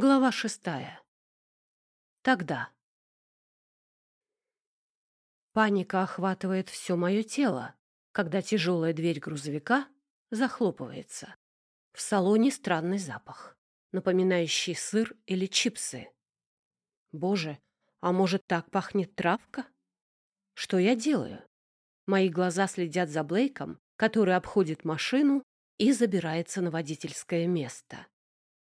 Глава шестая. Тогда. Паника охватывает все мое тело, когда тяжелая дверь грузовика захлопывается. В салоне странный запах, напоминающий сыр или чипсы. Боже, а может, так пахнет травка? Что я делаю? Мои глаза следят за Блейком, который обходит машину и забирается на водительское место.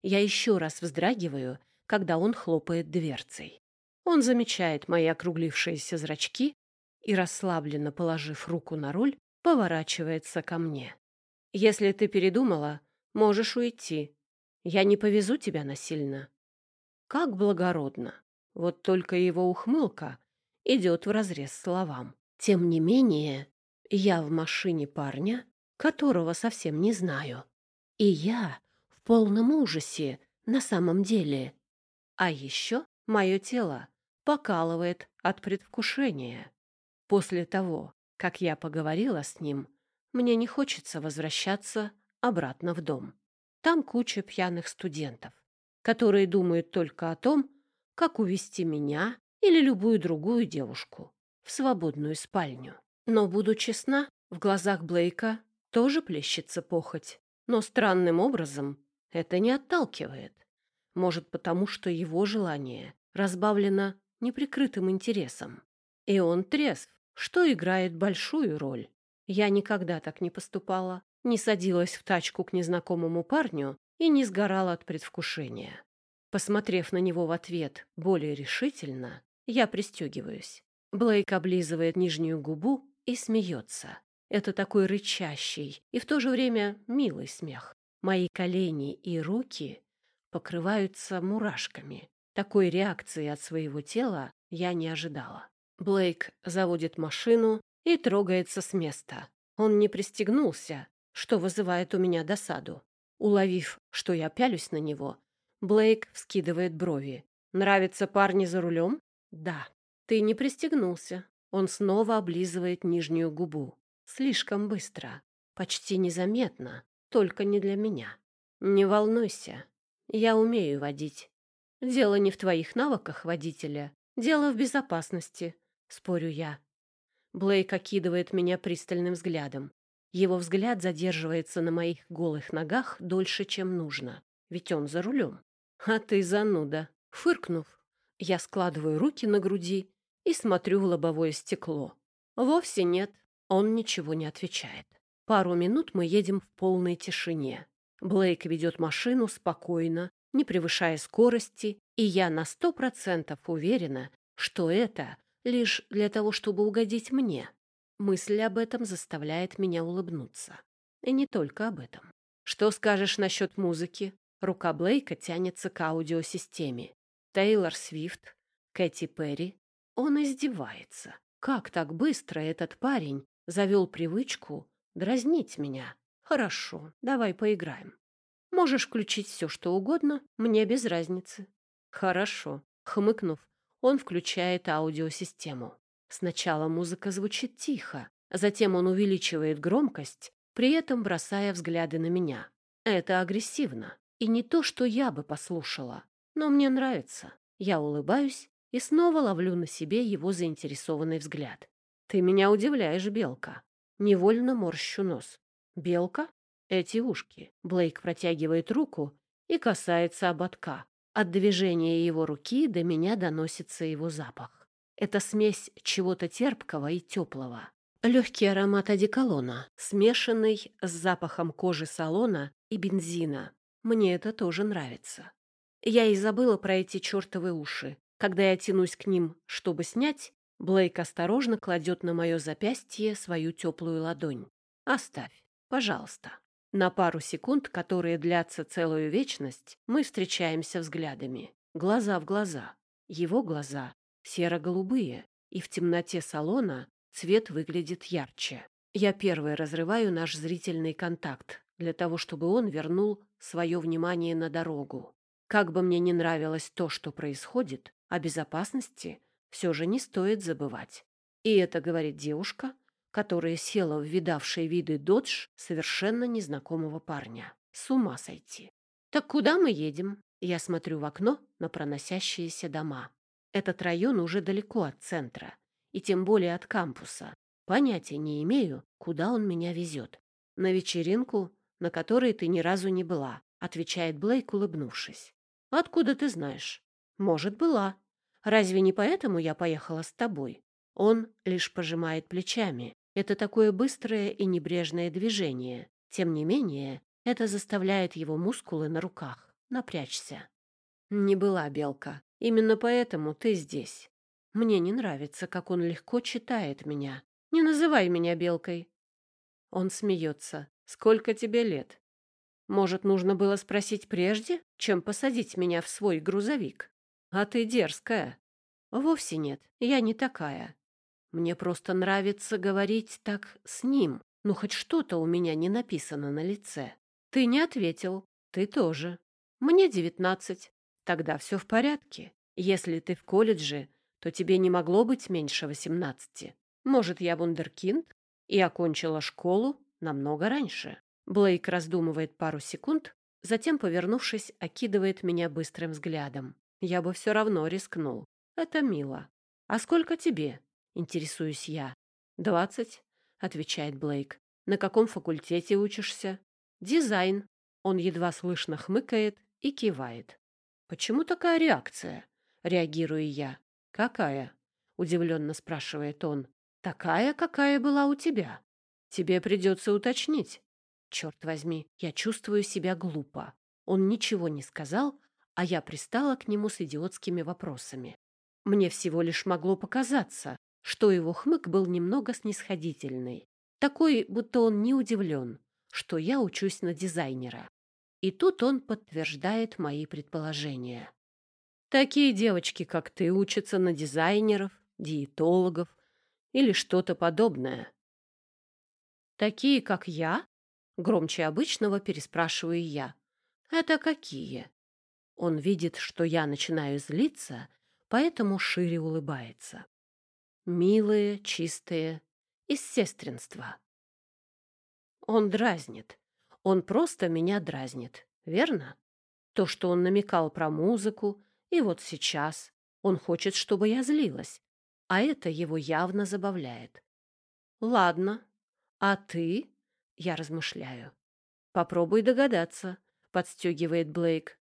Я еще раз вздрагиваю, когда он хлопает дверцей. Он замечает мои округлившиеся зрачки и, расслабленно положив руку на руль, поворачивается ко мне. «Если ты передумала, можешь уйти. Я не повезу тебя насильно». Как благородно. Вот только его ухмылка идет вразрез словам. Тем не менее, я в машине парня, которого совсем не знаю. И я полном ужасе на самом деле. А еще мое тело покалывает от предвкушения. После того, как я поговорила с ним, мне не хочется возвращаться обратно в дом. Там куча пьяных студентов, которые думают только о том, как увести меня или любую другую девушку в свободную спальню. Но, буду честна, в глазах Блейка тоже плещется похоть. Но странным образом это не отталкивает. Может, потому что его желание разбавлено неприкрытым интересом. И он трезв, что играет большую роль. Я никогда так не поступала, не садилась в тачку к незнакомому парню и не сгорала от предвкушения. Посмотрев на него в ответ более решительно, я пристегиваюсь. Блейк облизывает нижнюю губу и смеется. Это такой рычащий и в то же время милый смех. Мои колени и руки покрываются мурашками. Такой реакции от своего тела я не ожидала. Блейк заводит машину и трогается с места. Он не пристегнулся, что вызывает у меня досаду. Уловив, что я пялюсь на него, Блейк вскидывает брови. «Нравятся парни за рулем?» «Да». «Ты не пристегнулся». Он снова облизывает нижнюю губу. Слишком быстро. Почти незаметно. Только не для меня. Не волнуйся, я умею водить. Дело не в твоих навыках водителя, дело в безопасности, спорю я. Блейк окидывает меня пристальным взглядом. Его взгляд задерживается на моих голых ногах дольше, чем нужно, ведь он за рулем. А ты зануда. Фыркнув, я складываю руки на груди и смотрю в лобовое стекло. Вовсе нет, он ничего не отвечает. Пару минут мы едем в полной тишине. Блейк ведет машину спокойно, не превышая скорости, и я на сто процентов уверена, что это лишь для того, чтобы угодить мне. Мысль об этом заставляет меня улыбнуться. И не только об этом. Что скажешь насчет музыки? Рука Блейка тянется к аудиосистеме. Тейлор Свифт, Кэти Перри. Он издевается. Как так быстро этот парень завел привычку Дразнить меня? Хорошо, давай поиграем. Можешь включить все, что угодно, мне без разницы. Хорошо. Хмыкнув, он включает аудиосистему. Сначала музыка звучит тихо, затем он увеличивает громкость, при этом бросая взгляды на меня. Это агрессивно. И не то, что я бы послушала. Но мне нравится. Я улыбаюсь и снова ловлю на себе его заинтересованный взгляд. «Ты меня удивляешь, Белка. Невольно морщу нос. Белка? Эти ушки. Блейк протягивает руку и касается ободка. От движения его руки до меня доносится его запах. Это смесь чего-то терпкого и теплого. Легкий аромат одеколона, смешанный с запахом кожи салона и бензина. Мне это тоже нравится. Я и забыла про эти чертовы уши. Когда я тянусь к ним, чтобы снять, Блейк осторожно кладет на мое запястье свою теплую ладонь. «Оставь, пожалуйста». На пару секунд, которые длятся целую вечность, мы встречаемся взглядами. Глаза в глаза. Его глаза серо-голубые, и в темноте салона цвет выглядит ярче. Я первый разрываю наш зрительный контакт для того, чтобы он вернул свое внимание на дорогу. Как бы мне не нравилось то, что происходит, о безопасности все же не стоит забывать. И это говорит девушка, которая села в видавшие виды додж совершенно незнакомого парня. С ума сойти. «Так куда мы едем?» Я смотрю в окно на проносящиеся дома. Этот район уже далеко от центра, и тем более от кампуса. Понятия не имею, куда он меня везет. На вечеринку, на которой ты ни разу не была, отвечает Блейк, улыбнувшись. Откуда ты знаешь? Может, была. Разве не поэтому я поехала с тобой? Он лишь пожимает плечами. Это такое быстрое и небрежное движение. Тем не менее, это заставляет его мускулы на руках напрячься. Не была белка. Именно поэтому ты здесь. Мне не нравится, как он легко читает меня. Не называй меня белкой. Он смеется. Сколько тебе лет? Может, нужно было спросить прежде, чем посадить меня в свой грузовик? А ты дерзкая. Вовсе нет, я не такая. Мне просто нравится говорить так с ним. Ну, хоть что-то у меня не написано на лице. Ты не ответил. Ты тоже. Мне девятнадцать. Тогда все в порядке. Если ты в колледже, то тебе не могло быть меньше восемнадцати. Может, я вундеркинд и окончила школу намного раньше. Блейк раздумывает пару секунд, затем, повернувшись, окидывает меня быстрым взглядом. Я бы все равно рискнул. Это мило. А сколько тебе? Интересуюсь я. «Двадцать», — отвечает Блейк. «На каком факультете учишься?» «Дизайн». Он едва слышно хмыкает и кивает. «Почему такая реакция?» — реагирую я. «Какая?» — удивленно спрашивает он. «Такая, какая была у тебя. Тебе придется уточнить». Черт возьми, я чувствую себя глупо. Он ничего не сказал, а я пристала к нему с идиотскими вопросами. Мне всего лишь могло показаться, что его хмык был немного снисходительный, такой, будто он не удивлен, что я учусь на дизайнера. И тут он подтверждает мои предположения. Такие девочки, как ты, учатся на дизайнеров, диетологов или что-то подобное. Такие, как я? Громче обычного переспрашиваю я. Это какие? Он видит, что я начинаю злиться, поэтому шире улыбается. Милые, чистые, из сестринства. Он дразнит. Он просто меня дразнит, верно? То, что он намекал про музыку, и вот сейчас он хочет, чтобы я злилась, а это его явно забавляет. Ладно, а ты? Я размышляю. Попробуй догадаться, подстегивает Блейк.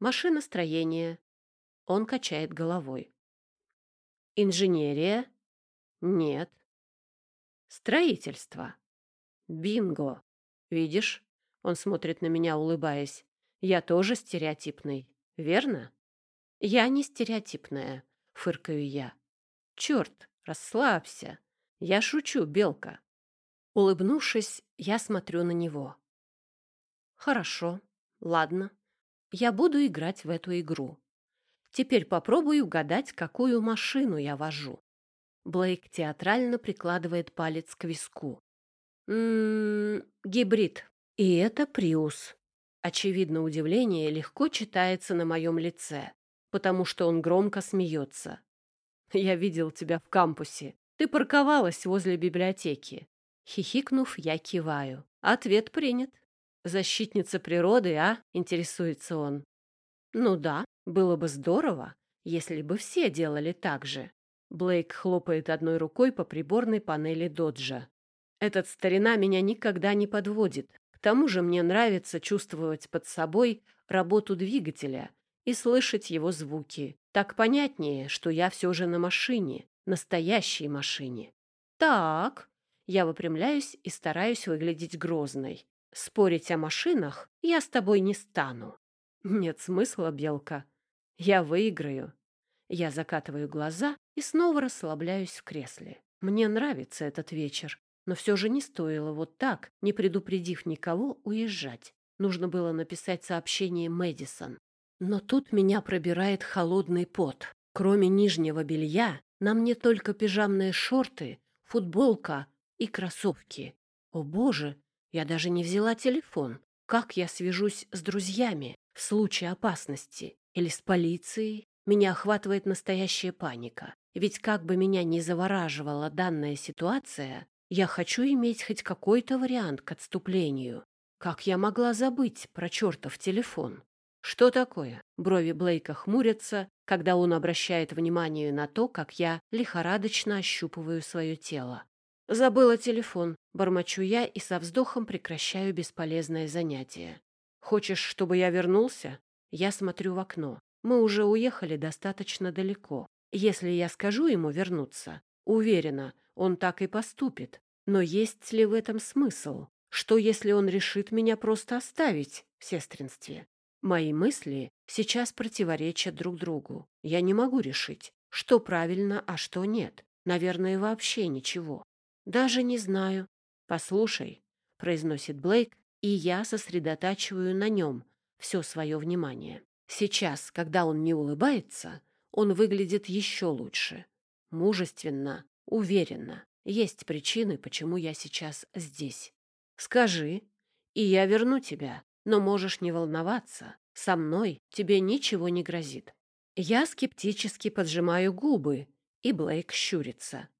Машиностроение. Он качает головой. Инженерия? Нет. Строительство. Бинго. Видишь? Он смотрит на меня, улыбаясь. Я тоже стереотипный, верно? Я не стереотипная, фыркаю я. Черт, расслабься. Я шучу, белка. Улыбнувшись, я смотрю на него. Хорошо, ладно. Я буду играть в эту игру. Теперь попробуй угадать, какую машину я вожу. Блейк театрально прикладывает палец к виску. М-м, гибрид. И это Приус. Очевидно, удивление легко читается на моем лице, потому что он громко смеется. Я видел тебя в кампусе. Ты парковалась возле библиотеки. Хихикнув, я киваю. Ответ принят. Защитница природы, а? Интересуется он. Ну да, было бы здорово, если бы все делали так же. Блейк хлопает одной рукой по приборной панели доджа. Этот старина меня никогда не подводит. К тому же мне нравится чувствовать под собой работу двигателя и слышать его звуки. Так понятнее, что я все же на машине, настоящей машине. Так, я выпрямляюсь и стараюсь выглядеть грозной. Спорить о машинах я с тобой не стану. Нет смысла, Белка. Я выиграю. Я закатываю глаза и снова расслабляюсь в кресле. Мне нравится этот вечер, но все же не стоило вот так, не предупредив никого, уезжать. Нужно было написать сообщение Мэдисон. Но тут меня пробирает холодный пот. Кроме нижнего белья, на мне только пижамные шорты, футболка и кроссовки. О боже, я даже не взяла телефон. Как я свяжусь с друзьями в случае опасности? или с полицией, меня охватывает настоящая паника. Ведь как бы меня ни завораживала данная ситуация, я хочу иметь хоть какой-то вариант к отступлению. Как я могла забыть про чертов телефон? Что такое? Брови Блейка хмурятся, когда он обращает внимание на то, как я лихорадочно ощупываю свое тело. Забыла телефон, бормочу я и со вздохом прекращаю бесполезное занятие. Хочешь, чтобы я вернулся? Я смотрю в окно. Мы уже уехали достаточно далеко. Если я скажу ему вернуться, уверена, он так и поступит. Но есть ли в этом смысл? Что, если он решит меня просто оставить в сестринстве? Мои мысли сейчас противоречат друг другу. Я не могу решить, что правильно, а что нет. Наверное, вообще ничего. Даже не знаю. Послушай, произносит Блейк, и я сосредотачиваю на нем все свое внимание. Сейчас, когда он не улыбается, он выглядит еще лучше. Мужественно, уверенно. Есть причины, почему я сейчас здесь. Скажи, и я верну тебя, но можешь не волноваться. Со мной тебе ничего не грозит. Я скептически поджимаю губы, и Блейк щурится.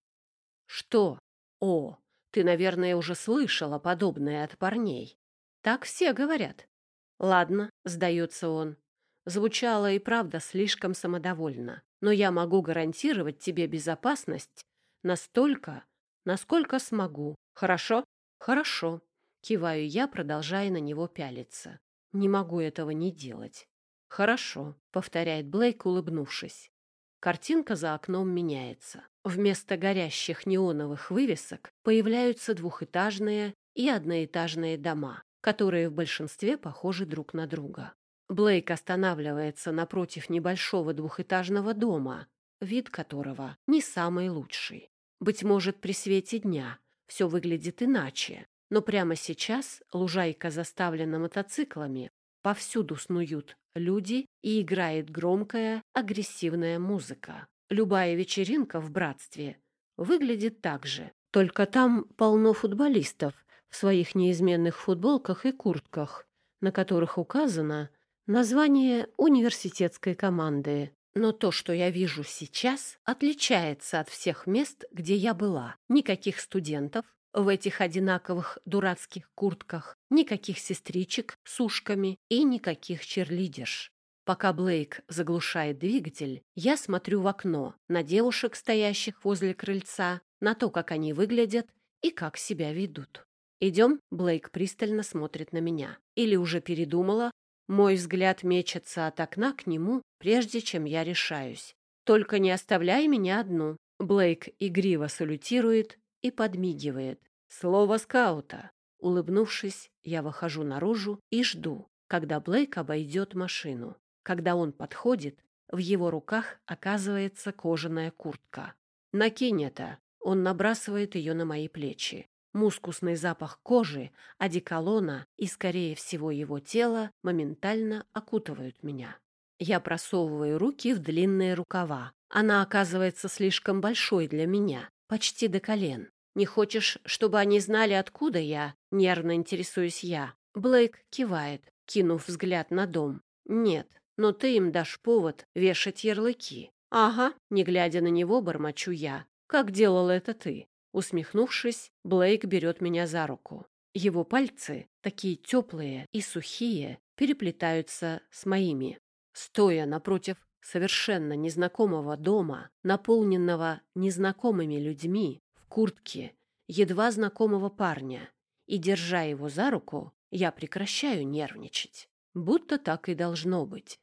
Что? О, ты, наверное, уже слышала подобное от парней. Так все говорят. Ладно, сдается он. Звучало и правда слишком самодовольно, но я могу гарантировать тебе безопасность настолько, насколько смогу. Хорошо? Хорошо. Киваю я, продолжая на него пялиться. Не могу этого не делать. Хорошо, повторяет Блейк, улыбнувшись. Картинка за окном меняется. Вместо горящих неоновых вывесок появляются двухэтажные и одноэтажные дома, которые в большинстве похожи друг на друга. Блейк останавливается напротив небольшого двухэтажного дома, вид которого не самый лучший. Быть может, при свете дня все выглядит иначе, но прямо сейчас лужайка заставлена мотоциклами, повсюду снуют люди и играет громкая, агрессивная музыка. Любая вечеринка в братстве выглядит так же, только там полно футболистов в своих неизменных футболках и куртках, на которых указано Название университетской команды. Но то, что я вижу сейчас, отличается от всех мест, где я была. Никаких студентов в этих одинаковых дурацких куртках, никаких сестричек с ушками и никаких черлидерш. Пока Блейк заглушает двигатель, я смотрю в окно на девушек, стоящих возле крыльца, на то, как они выглядят и как себя ведут. «Идем?» — Блейк пристально смотрит на меня. Или уже передумала, мой взгляд мечется от окна к нему, прежде чем я решаюсь. «Только не оставляй меня одну». Блейк игриво салютирует и подмигивает. Слово скаута. Улыбнувшись, я выхожу наружу и жду, когда Блейк обойдет машину. Когда он подходит, в его руках оказывается кожаная куртка. «Накинь это!» Он набрасывает ее на мои плечи. Мускусный запах кожи, одеколона и, скорее всего, его тела моментально окутывают меня. Я просовываю руки в длинные рукава. Она оказывается слишком большой для меня, почти до колен. «Не хочешь, чтобы они знали, откуда я?» — нервно интересуюсь я. Блейк кивает, кинув взгляд на дом. «Нет, но ты им дашь повод вешать ярлыки». «Ага», — не глядя на него, бормочу я. «Как делал это ты?» Усмехнувшись, Блейк берет меня за руку. Его пальцы, такие теплые и сухие, переплетаются с моими. Стоя напротив совершенно незнакомого дома, наполненного незнакомыми людьми, в куртке едва знакомого парня, и держа его за руку, я прекращаю нервничать. Будто так и должно быть.